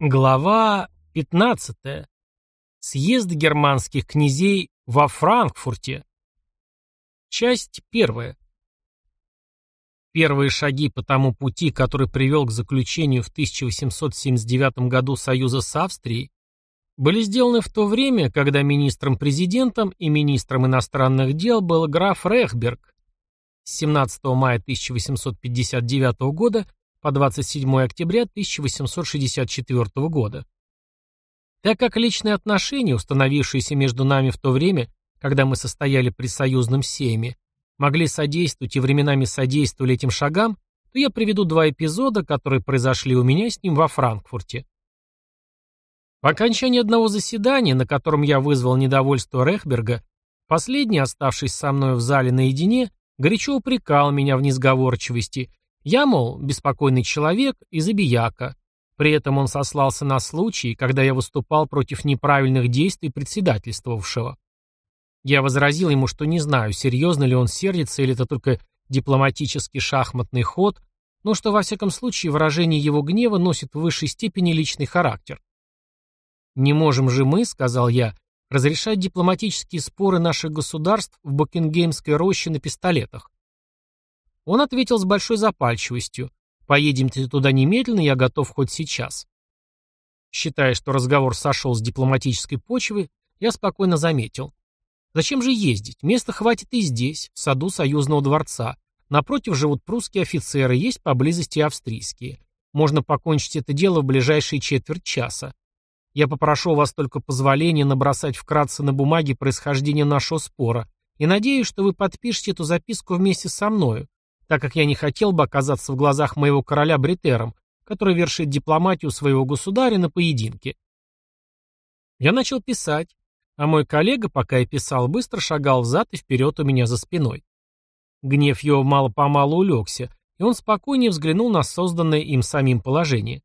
Глава 15. Съезд германских князей во Франкфурте. Часть первая. Первые шаги по тому пути, который привел к заключению в 1879 году союза с Австрией, были сделаны в то время, когда министром-президентом и министром иностранных дел был граф Рехберг. С 17 мая 1859 года по 27 октября 1864 года. Так как личные отношения, установившиеся между нами в то время, когда мы состояли при союзном сейме, могли содействовать и временами содействовали этим шагам, то я приведу два эпизода, которые произошли у меня с ним во Франкфурте. По окончании одного заседания, на котором я вызвал недовольство Рехберга, последний, оставшись со мной в зале наедине, горячо упрекал меня в несговорчивости я, мол, беспокойный человек и забияка. При этом он сослался на случай, когда я выступал против неправильных действий председательствовавшего. Я возразил ему, что не знаю, серьезно ли он сердится или это только дипломатический шахматный ход, но что во всяком случае выражение его гнева носит в высшей степени личный характер. «Не можем же мы, — сказал я, — разрешать дипломатические споры наших государств в Букингемской роще на пистолетах. Он ответил с большой запальчивостью. «Поедемте туда немедленно, я готов хоть сейчас». Считая, что разговор сошел с дипломатической почвы, я спокойно заметил. Зачем же ездить? Места хватит и здесь, в саду Союзного дворца. Напротив живут прусские офицеры, есть поблизости австрийские. Можно покончить это дело в ближайшие четверть часа. Я попрошу вас только позволения набросать вкратце на бумаге происхождение нашего спора и надеюсь, что вы подпишете эту записку вместе со мною, так как я не хотел бы оказаться в глазах моего короля бритером, который вершит дипломатию своего государя на поединке. Я начал писать, а мой коллега, пока я писал, быстро шагал взад и вперед у меня за спиной. Гнев его мало-помалу улегся, и он спокойнее взглянул на созданное им самим положение.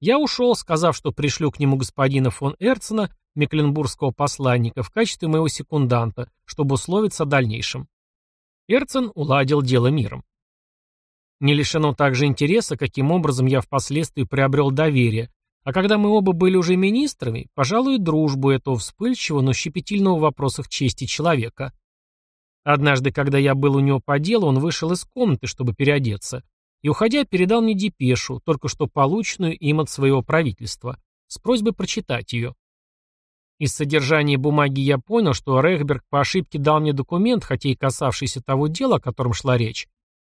Я ушел, сказав, что пришлю к нему господина фон Эрцена, мекленбургского посланника, в качестве моего секунданта, чтобы условиться о дальнейшем. Эрцен уладил дело миром. Не лишено также интереса, каким образом я впоследствии приобрел доверие, а когда мы оба были уже министрами, пожалуй, дружбу этого вспыльчивого, но щепетильного в вопросах чести человека. Однажды, когда я был у него по делу, он вышел из комнаты, чтобы переодеться, и, уходя, передал мне депешу, только что полученную им от своего правительства, с просьбой прочитать ее. Из содержания бумаги я понял, что Рехберг по ошибке дал мне документ, хотя и касавшийся того дела, о котором шла речь,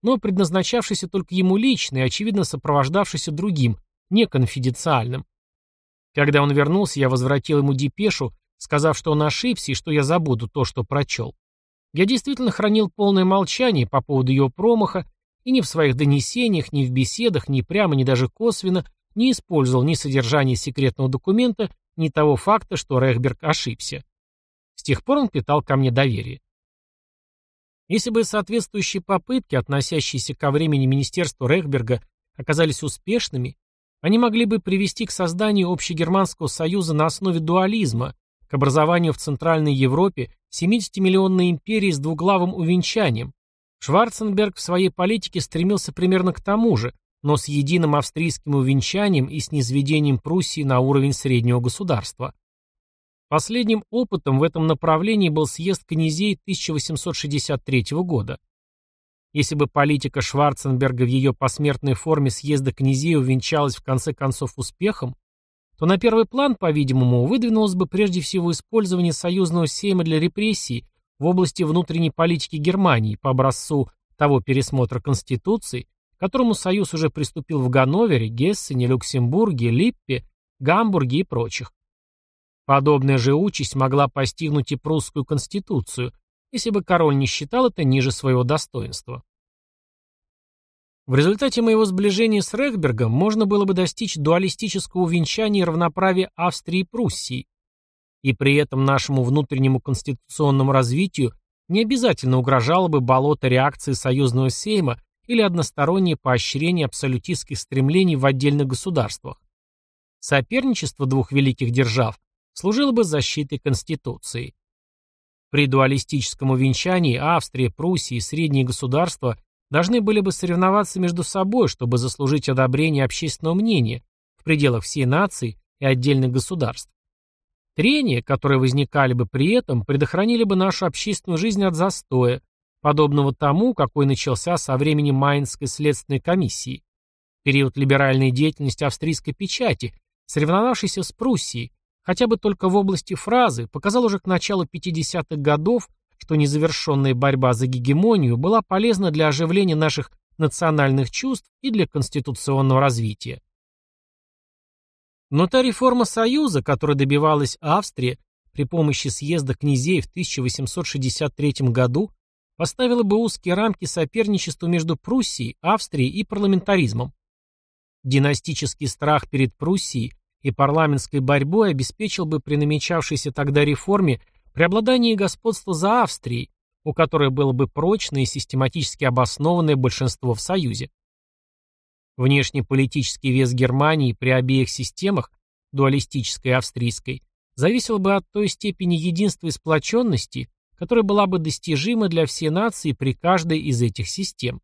но предназначавшийся только ему лично и, очевидно, сопровождавшийся другим, неконфиденциальным. Когда он вернулся, я возвратил ему депешу, сказав, что он ошибся и что я забуду то, что прочел. Я действительно хранил полное молчание по поводу его промаха и ни в своих донесениях, ни в беседах, ни прямо, ни даже косвенно не использовал ни содержание секретного документа, ни того факта, что Рехберг ошибся. С тех пор он питал ко мне доверие. Если бы соответствующие попытки, относящиеся ко времени Министерства Рехберга, оказались успешными, они могли бы привести к созданию Общегерманского союза на основе дуализма, к образованию в Центральной Европе 70-миллионной империи с двуглавым увенчанием. Шварценберг в своей политике стремился примерно к тому же, но с единым австрийским увенчанием и с низведением Пруссии на уровень среднего государства. Последним опытом в этом направлении был съезд князей 1863 года. Если бы политика Шварценберга в ее посмертной форме съезда князей увенчалась в конце концов успехом, то на первый план, по-видимому, выдвинулось бы прежде всего использование союзного сейма для репрессий в области внутренней политики Германии по образцу того пересмотра Конституции, к которому Союз уже приступил в Ганновере, Гессене, Люксембурге, Липпе, Гамбурге и прочих. Подобная же участь могла постигнуть и прусскую конституцию, если бы король не считал это ниже своего достоинства. В результате моего сближения с Рехбергом можно было бы достичь дуалистического увенчания и равноправия Австрии и Пруссии, и при этом нашему внутреннему конституционному развитию не обязательно угрожало бы болото реакции союзного сейма или одностороннее поощрение абсолютистских стремлений в отдельных государствах. Соперничество двух великих держав служило бы защитой Конституции. При дуалистическом увенчании Австрия, Пруссия и средние государства должны были бы соревноваться между собой, чтобы заслужить одобрение общественного мнения, в пределах всей нации и отдельных государств. Трения, которые возникали бы при этом, предохранили бы нашу общественную жизнь от застоя, подобного тому, какой начался со времени Майнской следственной комиссии, период либеральной деятельности австрийской печати, соревновавшейся с Пруссией, хотя бы только в области фразы, показал уже к началу 50-х годов, что незавершенная борьба за гегемонию была полезна для оживления наших национальных чувств и для конституционного развития. Но та реформа Союза, которой добивалась Австрия при помощи съезда князей в 1863 году, поставила бы узкие рамки соперничеству между Пруссией, Австрией и парламентаризмом. Династический страх перед Пруссией и парламентской борьбой обеспечил бы при намечавшейся тогда реформе преобладание господства за Австрией, у которой было бы прочное и систематически обоснованное большинство в Союзе. Внешнеполитический вес Германии при обеих системах, дуалистической и австрийской, зависел бы от той степени единства и сплоченности, которая была бы достижима для всей нации при каждой из этих систем.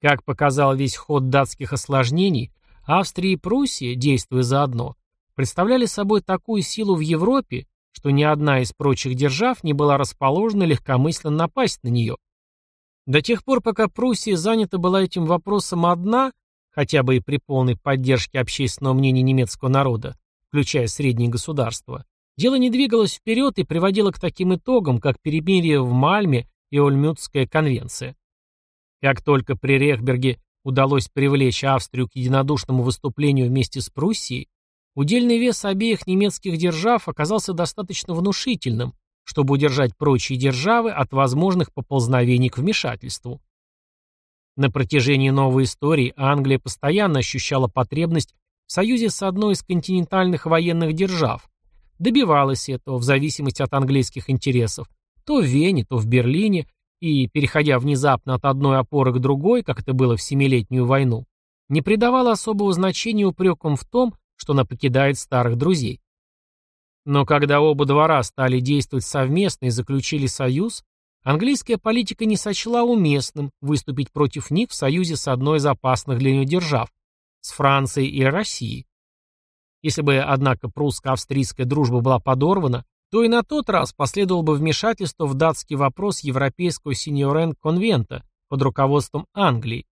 Как показал весь ход датских осложнений, Австрия и Пруссия, действуя заодно, представляли собой такую силу в Европе, что ни одна из прочих держав не была расположена легкомысленно напасть на нее. До тех пор, пока Пруссия занята была этим вопросом одна, хотя бы и при полной поддержке общественного мнения немецкого народа, включая средние государства, дело не двигалось вперед и приводило к таким итогам, как перемирие в Мальме и Ольмютская конвенция. Как только при Рехберге удалось привлечь Австрию к единодушному выступлению вместе с Пруссией, удельный вес обеих немецких держав оказался достаточно внушительным, чтобы удержать прочие державы от возможных поползновений к вмешательству. На протяжении новой истории Англия постоянно ощущала потребность в союзе с одной из континентальных военных держав, добивалась этого в зависимости от английских интересов, то в Вене, то в Берлине, и, переходя внезапно от одной опоры к другой, как это было в Семилетнюю войну, не придавала особого значения упрекам в том, что она покидает старых друзей. Но когда оба двора стали действовать совместно и заключили союз, Английская политика не сочла уместным выступить против них в союзе с одной из опасных для нее держав, с Францией и Россией. Если бы, однако, прусско-австрийская дружба была подорвана, то и на тот раз последовало бы вмешательство в датский вопрос европейского синьорен-конвента под руководством Англии.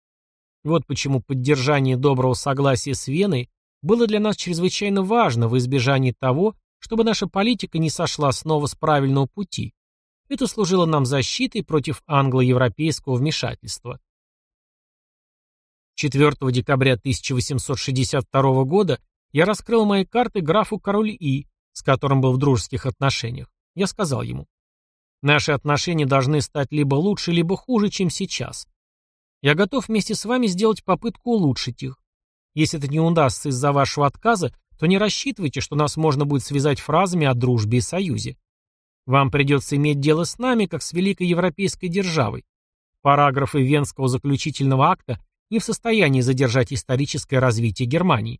Вот почему поддержание доброго согласия с Веной было для нас чрезвычайно важно в избежании того, чтобы наша политика не сошла снова с правильного пути, это служило нам защитой против англо-европейского вмешательства. 4 декабря 1862 года я раскрыл мои карты графу Король И, с которым был в дружеских отношениях. Я сказал ему, наши отношения должны стать либо лучше, либо хуже, чем сейчас. Я готов вместе с вами сделать попытку улучшить их. Если это не удастся из-за вашего отказа, то не рассчитывайте, что нас можно будет связать фразами о дружбе и союзе. Вам придется иметь дело с нами, как с великой европейской державой. Параграфы Венского заключительного акта не в состоянии задержать историческое развитие Германии.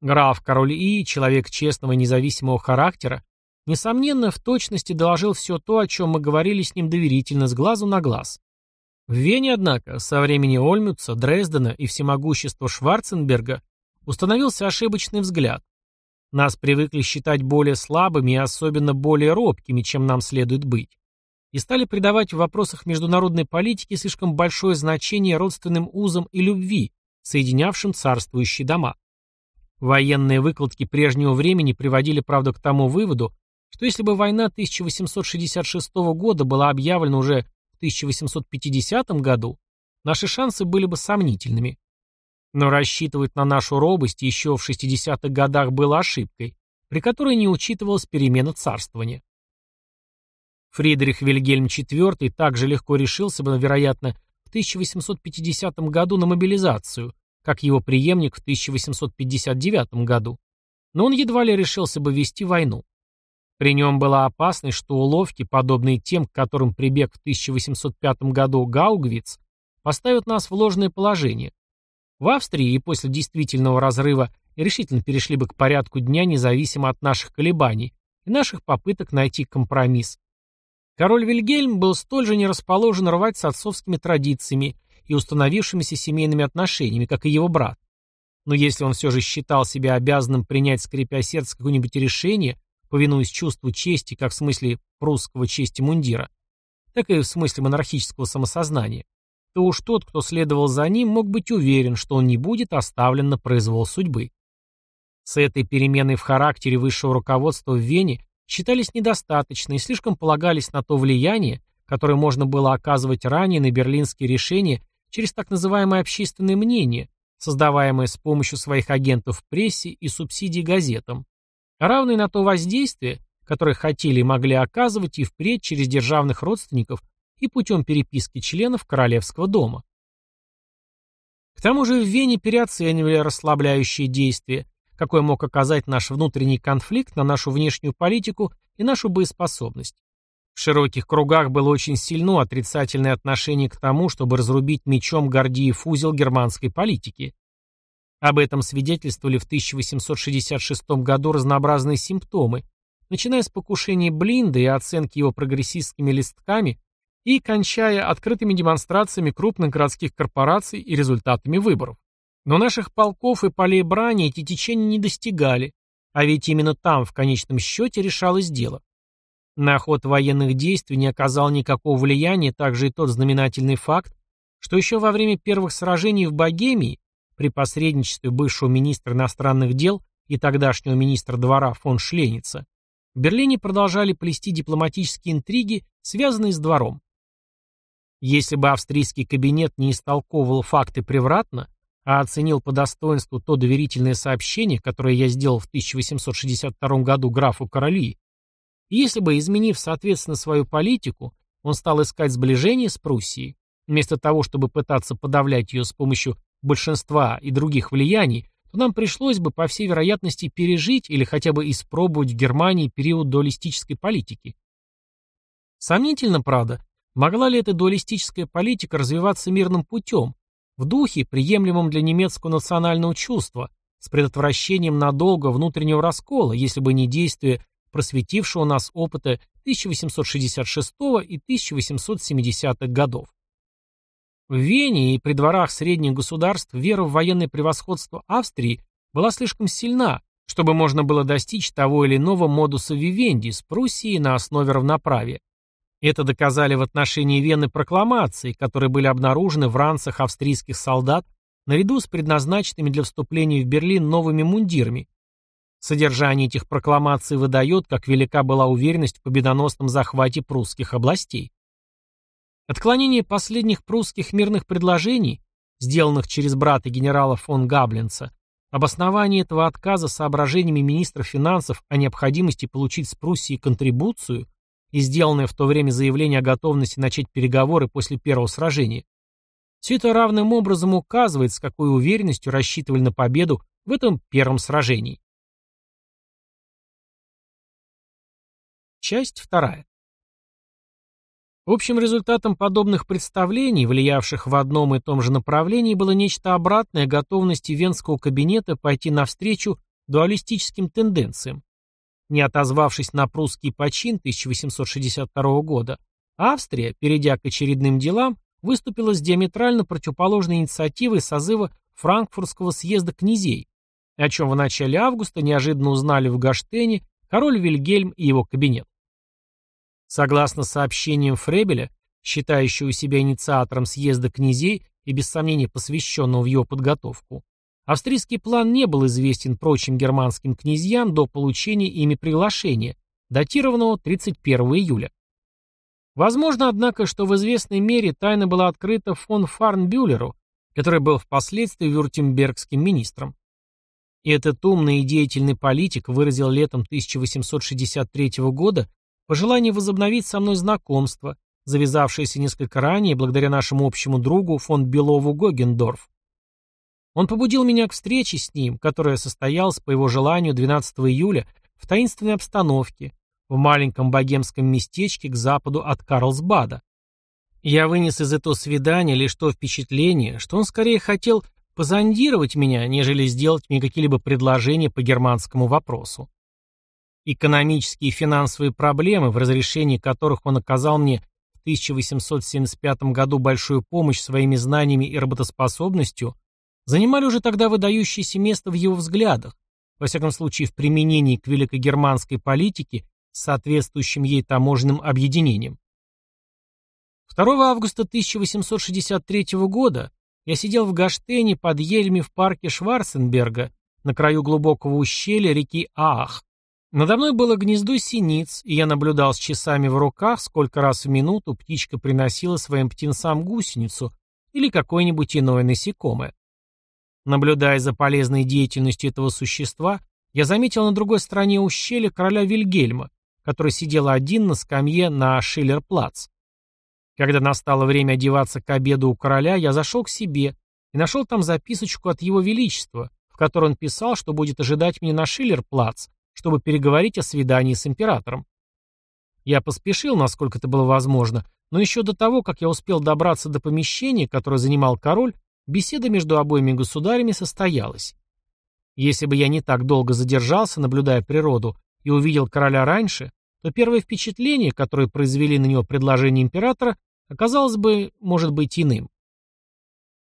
Граф Король И, человек честного и независимого характера, несомненно, в точности доложил все то, о чем мы говорили с ним доверительно, с глазу на глаз. В Вене, однако, со времени Ольмюца, Дрездена и всемогущества Шварценберга установился ошибочный взгляд, нас привыкли считать более слабыми и особенно более робкими, чем нам следует быть. И стали придавать в вопросах международной политики слишком большое значение родственным узам и любви, соединявшим царствующие дома. Военные выкладки прежнего времени приводили, правда, к тому выводу, что если бы война 1866 года была объявлена уже в 1850 году, наши шансы были бы сомнительными. Но рассчитывать на нашу робость еще в 60-х годах было ошибкой, при которой не учитывалась перемена царствования. Фридрих Вильгельм IV также легко решился бы, вероятно, в 1850 году на мобилизацию, как его преемник в 1859 году, но он едва ли решился бы вести войну. При нем была опасность, что уловки, подобные тем, к которым прибег в 1805 году Гаугвиц, поставят нас в ложное положение, в Австрии и после действительного разрыва решительно перешли бы к порядку дня независимо от наших колебаний и наших попыток найти компромисс. Король Вильгельм был столь же не расположен рвать с отцовскими традициями и установившимися семейными отношениями, как и его брат. Но если он все же считал себя обязанным принять, скрипя сердце, какое-нибудь решение, повинуясь чувству чести, как в смысле прусского чести мундира, так и в смысле монархического самосознания, то уж тот, кто следовал за ним, мог быть уверен, что он не будет оставлен на произвол судьбы. С этой переменой в характере высшего руководства в Вене считались недостаточны и слишком полагались на то влияние, которое можно было оказывать ранее на берлинские решения через так называемое общественное мнение, создаваемое с помощью своих агентов в прессе и субсидий газетам, равные на то воздействие, которое хотели и могли оказывать и впредь через державных родственников и путем переписки членов Королевского дома. К тому же в Вене переоценивали расслабляющие действия, какой мог оказать наш внутренний конфликт на нашу внешнюю политику и нашу боеспособность. В широких кругах было очень сильно отрицательное отношение к тому, чтобы разрубить мечом Гордиев узел германской политики. Об этом свидетельствовали в 1866 году разнообразные симптомы, начиная с покушения Блинда и оценки его прогрессистскими листками и кончая открытыми демонстрациями крупных городских корпораций и результатами выборов. Но наших полков и полей брани эти течения не достигали, а ведь именно там в конечном счете решалось дело. На ход военных действий не оказал никакого влияния также и тот знаменательный факт, что еще во время первых сражений в Богемии при посредничестве бывшего министра иностранных дел и тогдашнего министра двора фон Шленица в Берлине продолжали плести дипломатические интриги, связанные с двором. Если бы австрийский кабинет не истолковывал факты превратно, а оценил по достоинству то доверительное сообщение, которое я сделал в 1862 году графу Короли, если бы, изменив соответственно свою политику, он стал искать сближение с Пруссией, вместо того, чтобы пытаться подавлять ее с помощью большинства и других влияний, то нам пришлось бы, по всей вероятности, пережить или хотя бы испробовать в Германии период дуалистической политики. Сомнительно, правда, могла ли эта дуалистическая политика развиваться мирным путем, в духе, приемлемом для немецкого национального чувства, с предотвращением надолго внутреннего раскола, если бы не действие просветившего нас опыта 1866 и 1870-х годов. В Вене и при дворах средних государств вера в военное превосходство Австрии была слишком сильна, чтобы можно было достичь того или иного модуса вивенди с Пруссией на основе равноправия. Это доказали в отношении Вены прокламации, которые были обнаружены в ранцах австрийских солдат наряду с предназначенными для вступления в Берлин новыми мундирами. Содержание этих прокламаций выдает, как велика была уверенность в победоносном захвате прусских областей. Отклонение последних прусских мирных предложений, сделанных через брата генерала фон Габленца, обоснование этого отказа соображениями министра финансов о необходимости получить с Пруссии контрибуцию и сделанное в то время заявление о готовности начать переговоры после первого сражения, все это равным образом указывает, с какой уверенностью рассчитывали на победу в этом первом сражении. Часть вторая. Общим результатом подобных представлений, влиявших в одном и том же направлении, было нечто обратное готовности Венского кабинета пойти навстречу дуалистическим тенденциям. Не отозвавшись на прусский почин 1862 года, Австрия, перейдя к очередным делам, выступила с диаметрально противоположной инициативой созыва Франкфуртского съезда князей, о чем в начале августа неожиданно узнали в Гаштене король Вильгельм и его кабинет. Согласно сообщениям Фребеля, считающего себя инициатором съезда князей и без сомнения посвященного в его подготовку, австрийский план не был известен прочим германским князьям до получения ими приглашения, датированного 31 июля. Возможно, однако, что в известной мере тайна была открыта фон Фарнбюлеру, который был впоследствии вюртембергским министром. И этот умный и деятельный политик выразил летом 1863 года Пожелание возобновить со мной знакомство, завязавшееся несколько ранее благодаря нашему общему другу фон Белову Гогендорф. Он побудил меня к встрече с ним, которая состоялась по его желанию 12 июля в таинственной обстановке, в маленьком богемском местечке к западу от Карлсбада. Я вынес из этого свидания лишь то впечатление, что он скорее хотел позондировать меня, нежели сделать мне какие-либо предложения по германскому вопросу. Экономические и финансовые проблемы, в разрешении которых он оказал мне в 1875 году большую помощь своими знаниями и работоспособностью, занимали уже тогда выдающееся место в его взглядах, во всяком случае в применении к великогерманской политике с соответствующим ей таможенным объединением. 2 августа 1863 года я сидел в Гаштене под елями в парке Шварценберга на краю глубокого ущелья реки Аах. Надо мной было гнездо синиц, и я наблюдал с часами в руках, сколько раз в минуту птичка приносила своим птенцам гусеницу или какое-нибудь иное насекомое. Наблюдая за полезной деятельностью этого существа, я заметил на другой стороне ущелья короля Вильгельма, который сидел один на скамье на Шиллерплац. Когда настало время одеваться к обеду у короля, я зашел к себе и нашел там записочку от его величества, в которой он писал, что будет ожидать меня на Шиллерплац, чтобы переговорить о свидании с императором. Я поспешил, насколько это было возможно, но еще до того, как я успел добраться до помещения, которое занимал король, беседа между обоими государями состоялась. Если бы я не так долго задержался, наблюдая природу, и увидел короля раньше, то первое впечатление, которое произвели на него предложение императора, оказалось бы, может быть, иным.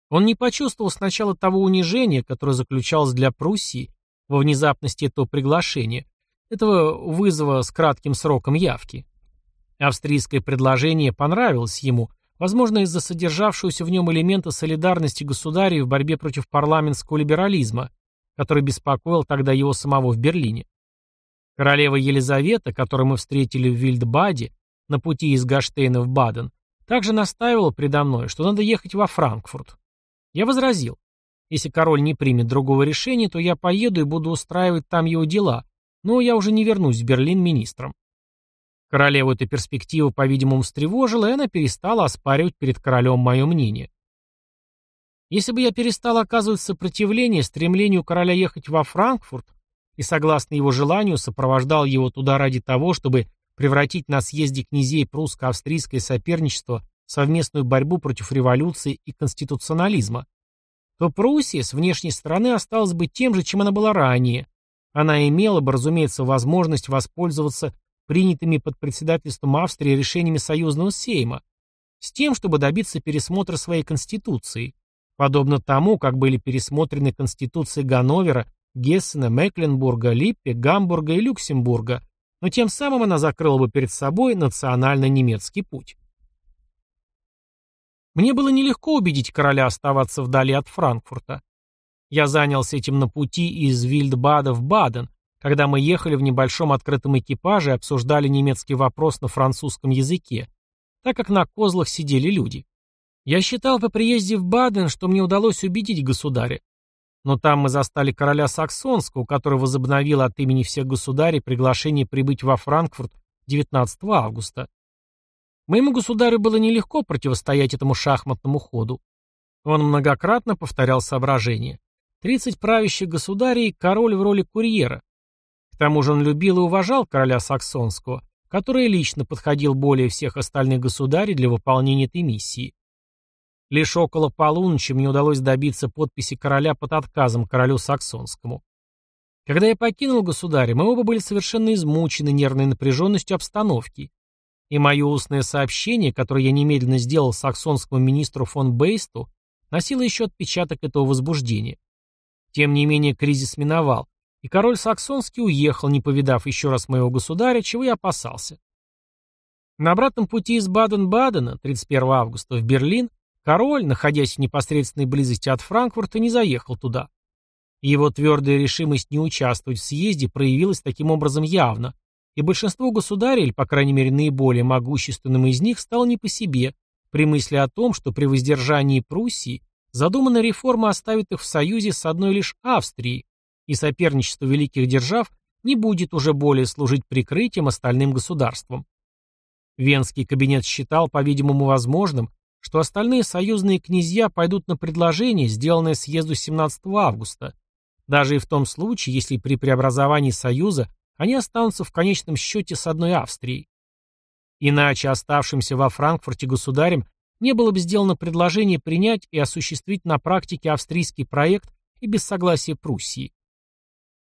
Он не почувствовал сначала того унижения, которое заключалось для Пруссии во внезапности этого приглашения, этого вызова с кратким сроком явки. Австрийское предложение понравилось ему, возможно, из-за содержавшегося в нем элемента солидарности государей в борьбе против парламентского либерализма, который беспокоил тогда его самого в Берлине. Королева Елизавета, которую мы встретили в Вильдбаде, на пути из Гаштейна в Баден, также настаивала предо мной, что надо ехать во Франкфурт. Я возразил. Если король не примет другого решения, то я поеду и буду устраивать там его дела, но я уже не вернусь в Берлин министром. Королеву эта перспектива, по-видимому, встревожила, и она перестала оспаривать перед королем мое мнение. Если бы я перестал оказывать сопротивление стремлению короля ехать во Франкфурт и, согласно его желанию, сопровождал его туда ради того, чтобы превратить на съезде князей прусско-австрийское соперничество в совместную борьбу против революции и конституционализма, то Пруссия с внешней стороны осталась бы тем же, чем она была ранее. Она имела бы, разумеется, возможность воспользоваться принятыми под председательством Австрии решениями союзного сейма, с тем, чтобы добиться пересмотра своей конституции, подобно тому, как были пересмотрены конституции Ганновера, Гессена, Мекленбурга, Липпе, Гамбурга и Люксембурга, но тем самым она закрыла бы перед собой национально-немецкий путь. Мне было нелегко убедить короля оставаться вдали от Франкфурта. Я занялся этим на пути из Вильдбада в Баден, когда мы ехали в небольшом открытом экипаже и обсуждали немецкий вопрос на французском языке, так как на козлах сидели люди. Я считал по приезде в Баден, что мне удалось убедить государя. Но там мы застали короля Саксонского, который возобновил от имени всех государей приглашение прибыть во Франкфурт 19 августа. Моему государю было нелегко противостоять этому шахматному ходу. Он многократно повторял соображения. Тридцать правящих государей – король в роли курьера. К тому же он любил и уважал короля Саксонского, который лично подходил более всех остальных государей для выполнения этой миссии. Лишь около полуночи мне удалось добиться подписи короля под отказом королю Саксонскому. Когда я покинул государя, мы оба были совершенно измучены нервной напряженностью обстановки, и мое устное сообщение, которое я немедленно сделал саксонскому министру фон Бейсту, носило еще отпечаток этого возбуждения. Тем не менее кризис миновал, и король Саксонский уехал, не повидав еще раз моего государя, чего я опасался. На обратном пути из Баден-Бадена, 31 августа, в Берлин, король, находясь в непосредственной близости от Франкфурта, не заехал туда. Его твердая решимость не участвовать в съезде проявилась таким образом явно, и большинство государей, или, по крайней мере, наиболее могущественным из них, стало не по себе, при мысли о том, что при воздержании Пруссии задуманная реформа оставит их в союзе с одной лишь Австрией, и соперничество великих держав не будет уже более служить прикрытием остальным государствам. Венский кабинет считал, по-видимому, возможным, что остальные союзные князья пойдут на предложение, сделанное съезду 17 августа, даже и в том случае, если при преобразовании союза они останутся в конечном счете с одной Австрией. Иначе оставшимся во Франкфурте государем не было бы сделано предложение принять и осуществить на практике австрийский проект и без согласия Пруссии.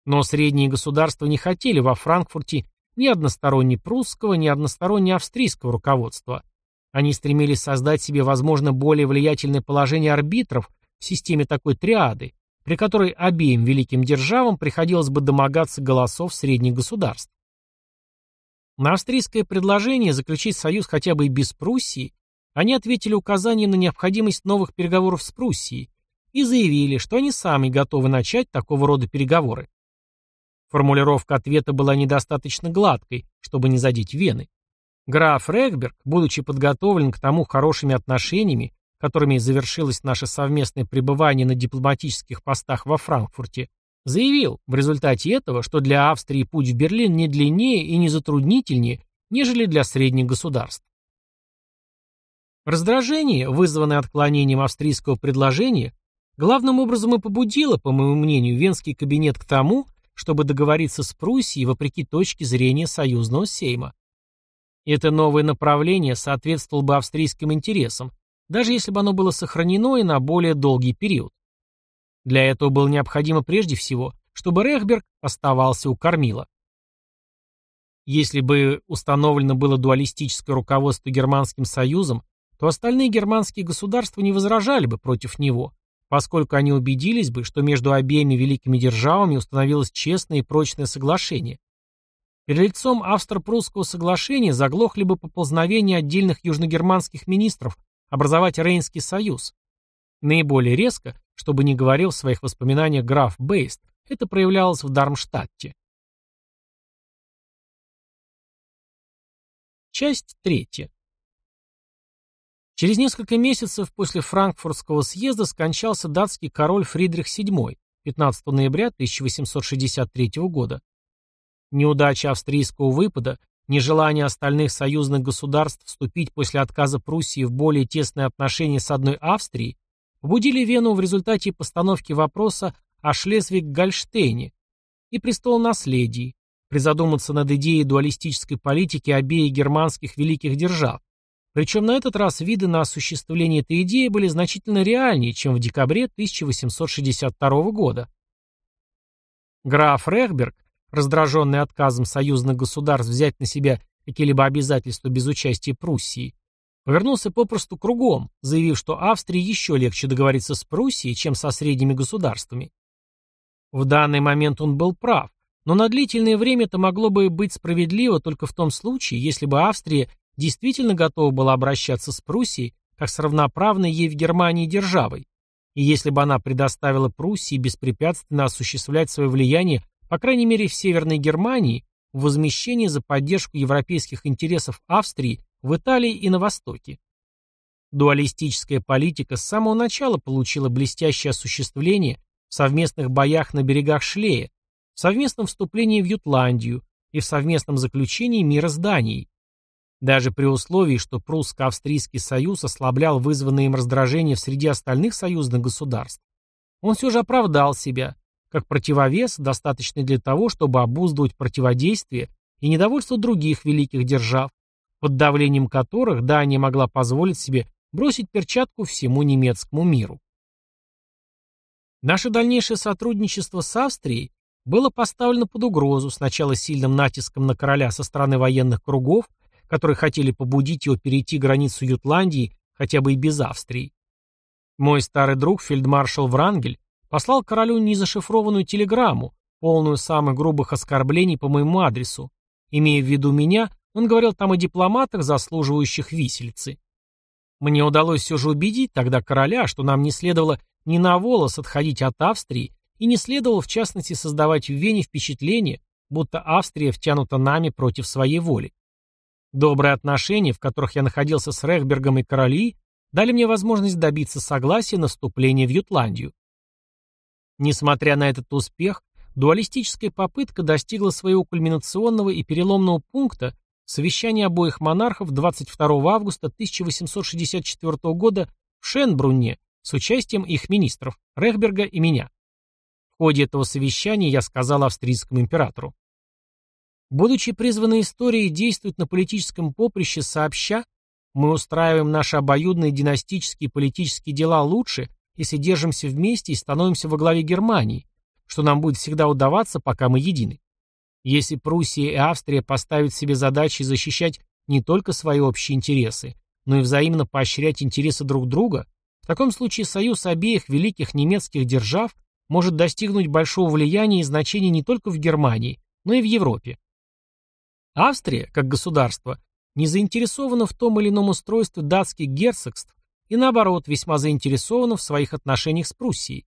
Но средние государства не хотели во Франкфурте ни односторонне прусского, ни односторонне австрийского руководства. Они стремились создать себе, возможно, более влиятельное положение арбитров в системе такой триады, при которой обеим великим державам приходилось бы домогаться голосов средних государств. На австрийское предложение заключить союз хотя бы и без Пруссии они ответили указанием на необходимость новых переговоров с Пруссией и заявили, что они сами готовы начать такого рода переговоры. Формулировка ответа была недостаточно гладкой, чтобы не задеть Вены. Граф Регберг, будучи подготовлен к тому хорошими отношениями, которыми завершилось наше совместное пребывание на дипломатических постах во Франкфурте, заявил в результате этого, что для Австрии путь в Берлин не длиннее и не затруднительнее, нежели для средних государств. Раздражение, вызванное отклонением австрийского предложения, главным образом и побудило, по моему мнению, Венский кабинет к тому, чтобы договориться с Пруссией вопреки точке зрения союзного сейма. Это новое направление соответствовало бы австрийским интересам, даже если бы оно было сохранено и на более долгий период. Для этого было необходимо прежде всего, чтобы Рехберг оставался у кормила. Если бы установлено было дуалистическое руководство Германским Союзом, то остальные германские государства не возражали бы против него, поскольку они убедились бы, что между обеими великими державами установилось честное и прочное соглашение, Перед лицом австро-прусского соглашения заглохли бы поползновения отдельных южногерманских министров образовать Рейнский союз. Наиболее резко, чтобы не говорил в своих воспоминаниях граф Бейст, это проявлялось в Дармштадте. Часть третья. Через несколько месяцев после Франкфуртского съезда скончался датский король Фридрих VII 15 ноября 1863 года. Неудача австрийского выпада, нежелание остальных союзных государств вступить после отказа Пруссии в более тесные отношения с одной Австрией побудили Вену в результате постановки вопроса о Шлезвиг-Гольштейне и престолонаследии, призадуматься над идеей дуалистической политики обеих германских великих держав. Причем на этот раз виды на осуществление этой идеи были значительно реальнее, чем в декабре 1862 года. Граф Рехберг раздраженный отказом союзных государств взять на себя какие-либо обязательства без участия Пруссии, повернулся попросту кругом, заявив, что Австрии еще легче договориться с Пруссией, чем со средними государствами. В данный момент он был прав, но на длительное время это могло бы быть справедливо только в том случае, если бы Австрия действительно готова была обращаться с Пруссией как с равноправной ей в Германии державой, и если бы она предоставила Пруссии беспрепятственно осуществлять свое влияние по крайней мере в Северной Германии, в возмещении за поддержку европейских интересов Австрии в Италии и на Востоке. Дуалистическая политика с самого начала получила блестящее осуществление в совместных боях на берегах Шлея, в совместном вступлении в Ютландию и в совместном заключении мира с Данией. Даже при условии, что прусско-австрийский союз ослаблял вызванное им раздражение в среде остальных союзных государств, он все же оправдал себя, как противовес, достаточный для того, чтобы обуздывать противодействие и недовольство других великих держав, под давлением которых Дания могла позволить себе бросить перчатку всему немецкому миру. Наше дальнейшее сотрудничество с Австрией было поставлено под угрозу сначала сильным натиском на короля со стороны военных кругов, которые хотели побудить его перейти границу Ютландии хотя бы и без Австрии. Мой старый друг фельдмаршал Врангель Послал королю незашифрованную телеграмму, полную самых грубых оскорблений по моему адресу. Имея в виду меня, он говорил там о дипломатах, заслуживающих виселицы. Мне удалось все же убедить тогда короля, что нам не следовало ни на волос отходить от Австрии и не следовало, в частности, создавать в Вене впечатление, будто Австрия втянута нами против своей воли. Добрые отношения, в которых я находился с Рехбергом и короли, дали мне возможность добиться согласия на вступление в Ютландию. Несмотря на этот успех, дуалистическая попытка достигла своего кульминационного и переломного пункта в совещании обоих монархов 22 августа 1864 года в Шенбрунне с участием их министров Рехберга и меня. В ходе этого совещания я сказал австрийскому императору. Будучи призваны историей действовать на политическом поприще сообща, мы устраиваем наши обоюдные династические и политические дела лучше, если держимся вместе и становимся во главе Германии, что нам будет всегда удаваться, пока мы едины. Если Пруссия и Австрия поставят себе задачей защищать не только свои общие интересы, но и взаимно поощрять интересы друг друга, в таком случае союз обеих великих немецких держав может достигнуть большого влияния и значения не только в Германии, но и в Европе. Австрия, как государство, не заинтересована в том или ином устройстве датских герцогств и, наоборот, весьма заинтересована в своих отношениях с Пруссией.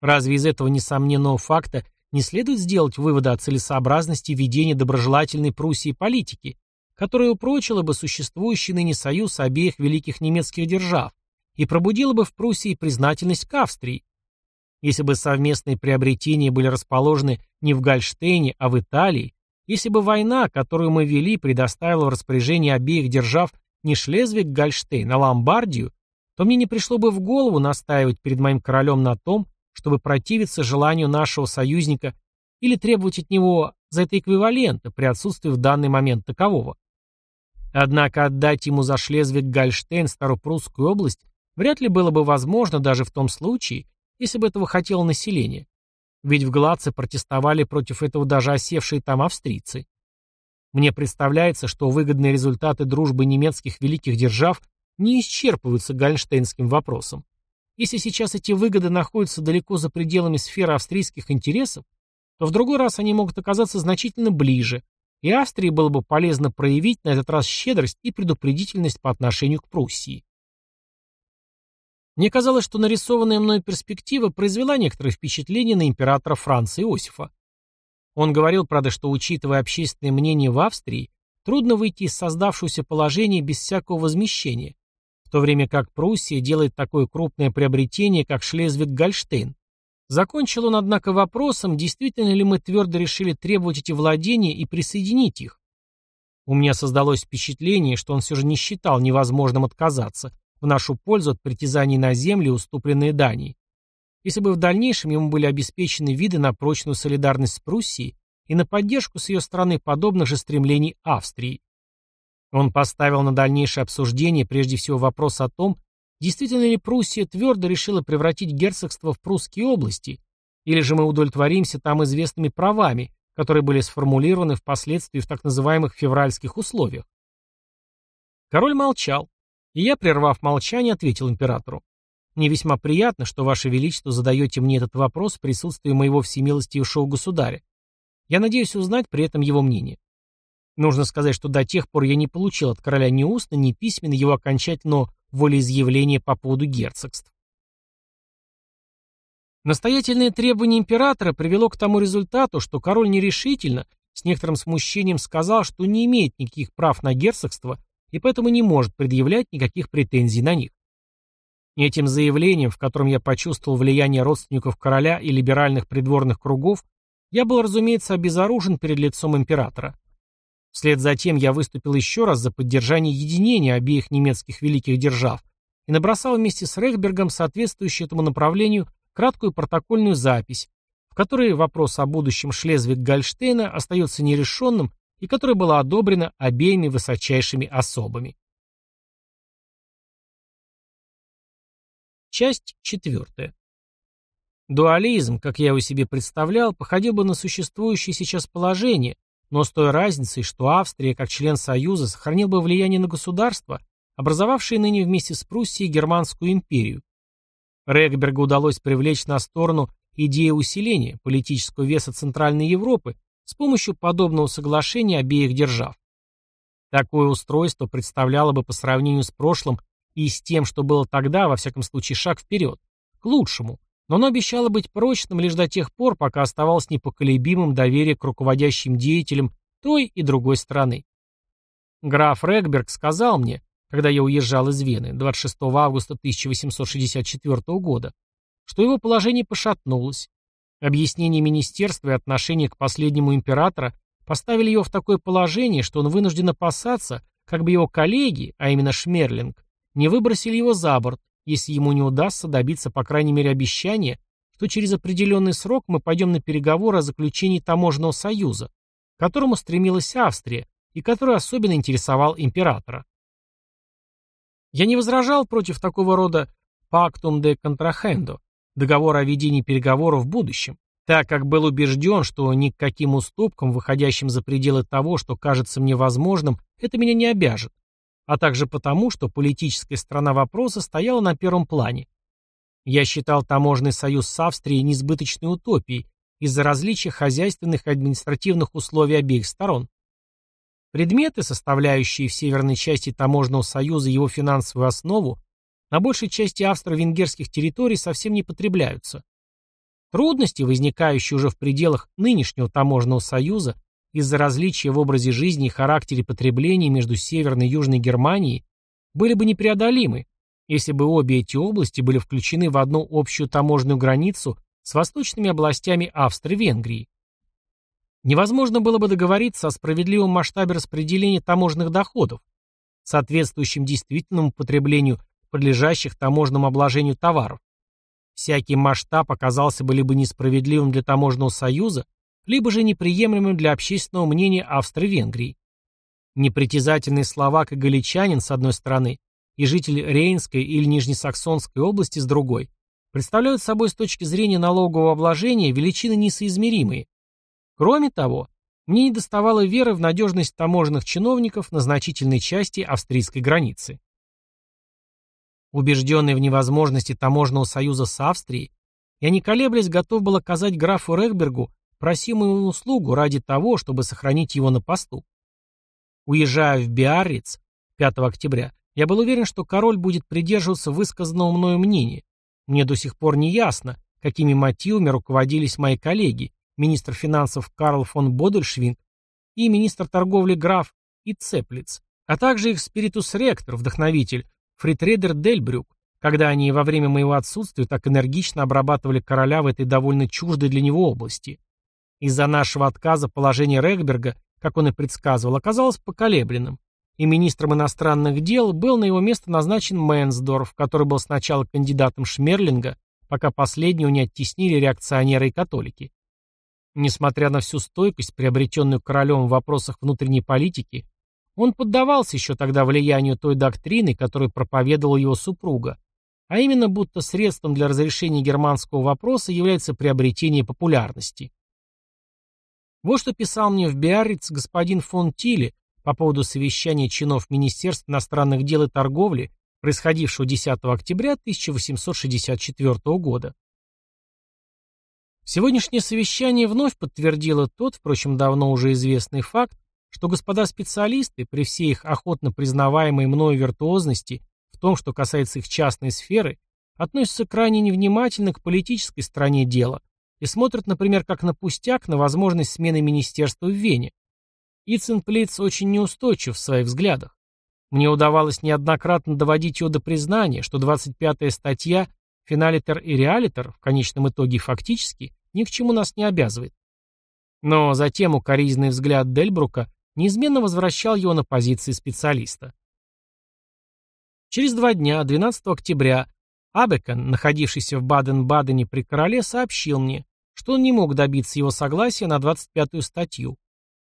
Разве из этого несомненного факта не следует сделать выводы о целесообразности ведения доброжелательной Пруссии политики, которая упрочила бы существующий ныне союз обеих великих немецких держав и пробудила бы в Пруссии признательность к Австрии? Если бы совместные приобретения были расположены не в Гольштейне, а в Италии, если бы война, которую мы вели, предоставила в распоряжение обеих держав не Шлезвиг-Гольштейн, а Ломбардию, то мне не пришло бы в голову настаивать перед моим королем на том, чтобы противиться желанию нашего союзника или требовать от него за это эквивалента при отсутствии в данный момент такового. Однако отдать ему за Шлезвиг-Гольштейн Старопрусскую область вряд ли было бы возможно даже в том случае, если бы этого хотело население. Ведь в Гладце протестовали против этого даже осевшие там австрийцы. Мне представляется, что выгодные результаты дружбы немецких великих держав не исчерпываются гольштейнским вопросом. Если сейчас эти выгоды находятся далеко за пределами сферы австрийских интересов, то в другой раз они могут оказаться значительно ближе, и Австрии было бы полезно проявить на этот раз щедрость и предупредительность по отношению к Пруссии. Мне казалось, что нарисованная мной перспектива произвела некоторое впечатление на императора Франца Иосифа. Он говорил, правда, что, учитывая общественное мнение в Австрии, трудно выйти из создавшегося положения без всякого возмещения, то время как Пруссия делает такое крупное приобретение, как Шлезвиг-Гольштейн. Закончил он, однако, вопросом, действительно ли мы твердо решили требовать эти владения и присоединить их. У меня создалось впечатление, что он все же не считал невозможным отказаться, в нашу пользу от притязаний на земли, уступленные Дании. Если бы в дальнейшем ему были обеспечены виды на прочную солидарность с Пруссией и на поддержку с ее стороны подобных же стремлений Австрии. Он поставил на дальнейшее обсуждение прежде всего вопрос о том, действительно ли Пруссия твердо решила превратить герцогство в прусские области, или же мы удовлетворимся там известными правами, которые были сформулированы впоследствии в так называемых февральских условиях. Король молчал. И я, прервав молчание, ответил императору. «Мне весьма приятно, что Ваше Величество задаете мне этот вопрос в присутствии моего всемилостивейшего государя. Я надеюсь узнать при этом его мнение. Нужно сказать, что до тех пор я не получил от короля ни устно, ни письменно его окончательного волеизъявления по поводу герцогств. Настоятельное требование императора привело к тому результату, что король нерешительно, с некоторым смущением сказал, что не имеет никаких прав на герцогство и поэтому не может предъявлять никаких претензий на них. Этим заявлением, в котором я почувствовал влияние родственников короля и либеральных придворных кругов, я был, разумеется, обезоружен перед лицом императора. Вслед за тем я выступил еще раз за поддержание единения обеих немецких великих держав и набросал вместе с Рейхбергом соответствующую этому направлению краткую протокольную запись, в которой вопрос о будущем Шлезвиг-Гольштейна остается нерешенным и которая была одобрена обеими высочайшими особами. Часть четвертая. Дуализм, как я его себе представлял, походил бы на существующее сейчас положение, но с той разницей, что Австрия, как член Союза, сохранил бы влияние на государство, образовавшее ныне вместе с Пруссией Германскую империю. Регбергу удалось привлечь на сторону идею усиления политического веса Центральной Европы с помощью подобного соглашения обеих держав. Такое устройство представляло бы по сравнению с прошлым и с тем, что было тогда, во всяком случае, шаг вперед, к лучшему, но оно обещало быть прочным лишь до тех пор, пока оставалось непоколебимым доверие к руководящим деятелям той и другой страны. Граф Регберг сказал мне, когда я уезжал из Вены 26 августа 1864 года, что его положение пошатнулось, Объяснение министерства и отношение к последнему императора поставили его в такое положение, что он вынужден опасаться, как бы его коллеги, а именно Шмерлинг, не выбросили его за борт, если ему не удастся добиться по крайней мере обещания, что через определенный срок мы пойдем на переговоры о заключении таможенного союза, к которому стремилась Австрия и который особенно интересовал императора. Я не возражал против такого рода «пактум де контрахендо», договор о ведении переговоров в будущем, так как был убежден, что ни к каким уступкам, выходящим за пределы того, что кажется мне возможным, это меня не обяжет. А также потому, что политическая сторона вопроса стояла на первом плане. Я считал таможенный союз с Австрией несбыточной утопией из-за различия хозяйственных и административных условий обеих сторон. Предметы, составляющие в северной части таможенного союза его финансовую основу, на большей части австро-венгерских территорий совсем не потребляются. Трудности, возникающие уже в пределах нынешнего таможенного союза из-за различия в образе жизни и характере потребления между Северной и Южной Германией, были бы непреодолимы, если бы обе эти области были включены в одну общую таможенную границу с восточными областями Австро-Венгрии. Невозможно было бы договориться о справедливом масштабе распределения таможенных доходов, соответствующем действительному потреблению подлежащих таможенному обложению товаров. Всякий масштаб оказался бы либо несправедливым для таможенного союза, либо же неприемлемым для общественного мнения Австро-Венгрии. Непритязательный словак и галичанин с одной стороны и житель Рейнской или Нижнесаксонской области с другой представляют собой с точки зрения налогового обложения величины несоизмеримые. Кроме того, мне недоставало веры в надежность таможенных чиновников на значительной части австрийской границы. Убежденный в невозможности таможенного союза с Австрией, я не колеблясь готов был оказать графу Рехбергу просимую услугу ради того, чтобы сохранить его на посту. Уезжая в Биарриц 5 октября, я был уверен, что король будет придерживаться высказанного мною мнения. Мне до сих пор не ясно, какими мотивами руководились мои коллеги, министр финансов Карл фон Бодельшвинг и министр торговли граф Ицеплиц, а также их spiritus rector, вдохновитель фритредер Дельбрюк, когда они во время моего отсутствия так энергично обрабатывали короля в этой довольно чуждой для него области. Из-за нашего отказа положение Рехберга, как он и предсказывал, оказалось поколебленным, и министром иностранных дел был на его место назначен Менсдорф, который был сначала кандидатом Шмерлинга, пока последнего не оттеснили реакционеры и католики. Несмотря на всю стойкость, приобретенную королем в вопросах внутренней политики, он поддавался еще тогда влиянию той доктрины, которую проповедовала его супруга, а именно будто средством для разрешения германского вопроса является приобретение популярности. Вот что писал мне в Биарриц господин фон Тиле по поводу совещания чинов Министерств иностранных дел и торговли, происходившего 10 октября 1864 года. Сегодняшнее совещание вновь подтвердило тот, впрочем, давно уже известный факт, что господа специалисты, при всей их охотно признаваемой мною виртуозности в том, что касается их частной сферы, относятся крайне невнимательно к политической стороне дела и смотрят, например, как на пустяк на возможность смены министерства в Вене. Иценплиц очень неустойчив в своих взглядах. Мне удавалось неоднократно доводить его до признания, что 25-я статья «Финалитер и реалитер» в конечном итоге фактически ни к чему нас не обязывает. Но затем укоризненный взгляд Дельбрука неизменно возвращал его на позиции специалиста. Через два дня, 12 октября, Абекон, находившийся в Баден-Бадене при короле, сообщил мне, что он не мог добиться его согласия на 25-ю статью.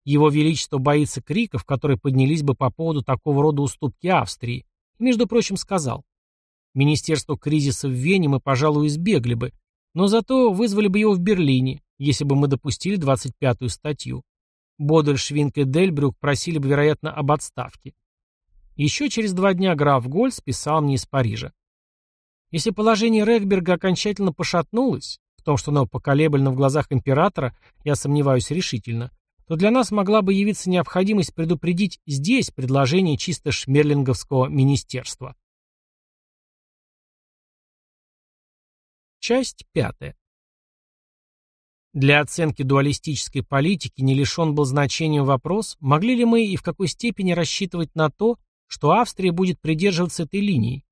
Его Величество боится криков, которые поднялись бы по поводу такого рода уступки Австрии. И, между прочим, сказал, Министерство кризиса в Вене мы, пожалуй, избегли бы, но зато вызвали бы его в Берлине, если бы мы допустили 25-ю статью. Бодельшвинг и Дельбрюк просили бы, вероятно, об отставке. Еще через два дня граф Гольц писал мне из Парижа. Если положение Регберга окончательно пошатнулось, том, что оно поколеблено в глазах императора, я сомневаюсь решительно, то для нас могла бы явиться необходимость предупредить здесь предложение чисто шмерлинговского министерства. Часть пятая. Для оценки дуалистической политики не лишен был значением вопрос, могли ли мы и в какой степени рассчитывать на то, что Австрия будет придерживаться этой линии.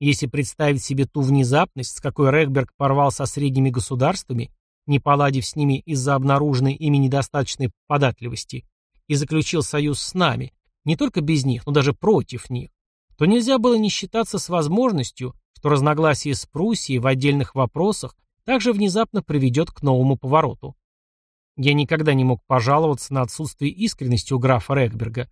Если представить себе ту внезапность, с какой Рехберг порвал со средними государствами, не поладив с ними из-за обнаруженной ими недостаточной податливости, и заключил союз с нами, не только без них, но даже против них, то нельзя было не считаться с возможностью, что разногласия с Пруссией в отдельных вопросах также внезапно приведет к новому повороту. Я никогда не мог пожаловаться на отсутствие искренности у графа Рехберга,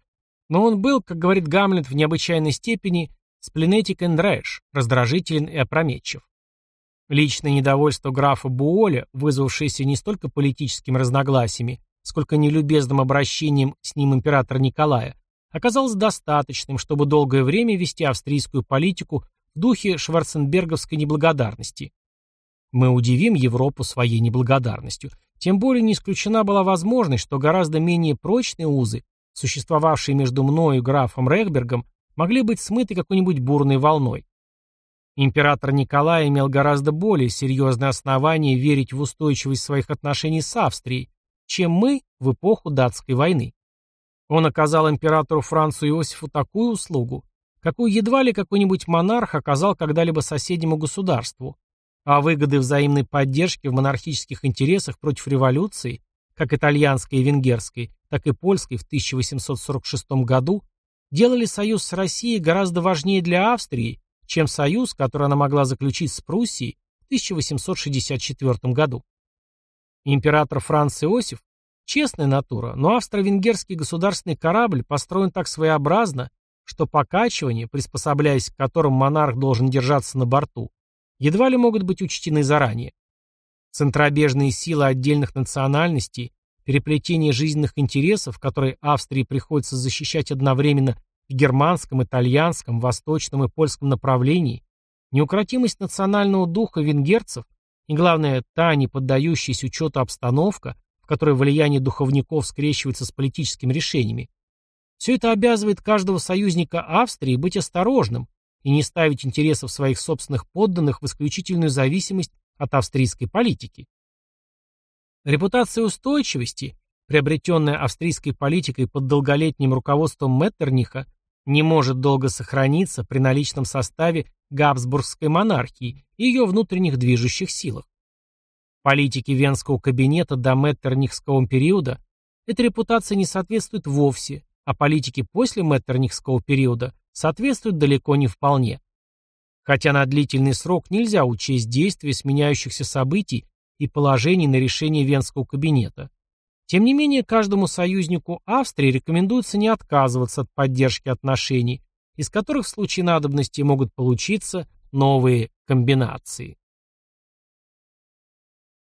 но он был, как говорит Гамлет, в необычайной степени спленетик and rash, раздражителен и опрометчив. Личное недовольство графа Буоля, вызвавшееся не столько политическими разногласиями, сколько нелюбезным обращением с ним императора Николая, оказалось достаточным, чтобы долгое время вести австрийскую политику в духе шварценберговской неблагодарности. Мы удивим Европу своей неблагодарностью. Тем более не исключена была возможность, что гораздо менее прочные узы, существовавшие между мною и графом Рехбергом, могли быть смыты какой-нибудь бурной волной. Император Николай имел гораздо более серьезные основания верить в устойчивость своих отношений с Австрией, чем мы в эпоху датской войны. Он оказал императору Францу Иосифу такую услугу, какую едва ли какой-нибудь монарх оказал когда-либо соседнему государству, а выгоды взаимной поддержки в монархических интересах против революции, как итальянской и венгерской, так и польской в 1846 году, делали союз с Россией гораздо важнее для Австрии, чем союз, который она могла заключить с Пруссией в 1864 году. Император Франц Иосиф – честная натура, но австро-венгерский государственный корабль построен так своеобразно, что покачивания, приспособляясь к которым монарх должен держаться на борту, едва ли могут быть учтены заранее. Центробежные силы отдельных национальностей, переплетение жизненных интересов, которые Австрии приходится защищать одновременно в германском, итальянском, восточном и польском направлении, неукротимость национального духа венгерцев и, главное, та не поддающаяся учету обстановка, в которой влияние духовников скрещивается с политическими решениями, все это обязывает каждого союзника Австрии быть осторожным и не ставить интересов своих собственных подданных в исключительную зависимость от австрийской политики. Репутация устойчивости, приобретенная австрийской политикой под долголетним руководством Меттерниха, не может долго сохраниться при наличном составе Габсбургской монархии и ее внутренних движущих силах. Политике Венского кабинета до Меттернихского периода эта репутация не соответствует вовсе, а политике после Меттернихского периода соответствует далеко не вполне. Хотя на длительный срок нельзя учесть действия сменяющихся событий и положений на решение Венского кабинета. Тем не менее, каждому союзнику Австрии рекомендуется не отказываться от поддержки отношений, из которых в случае надобности могут получиться новые комбинации.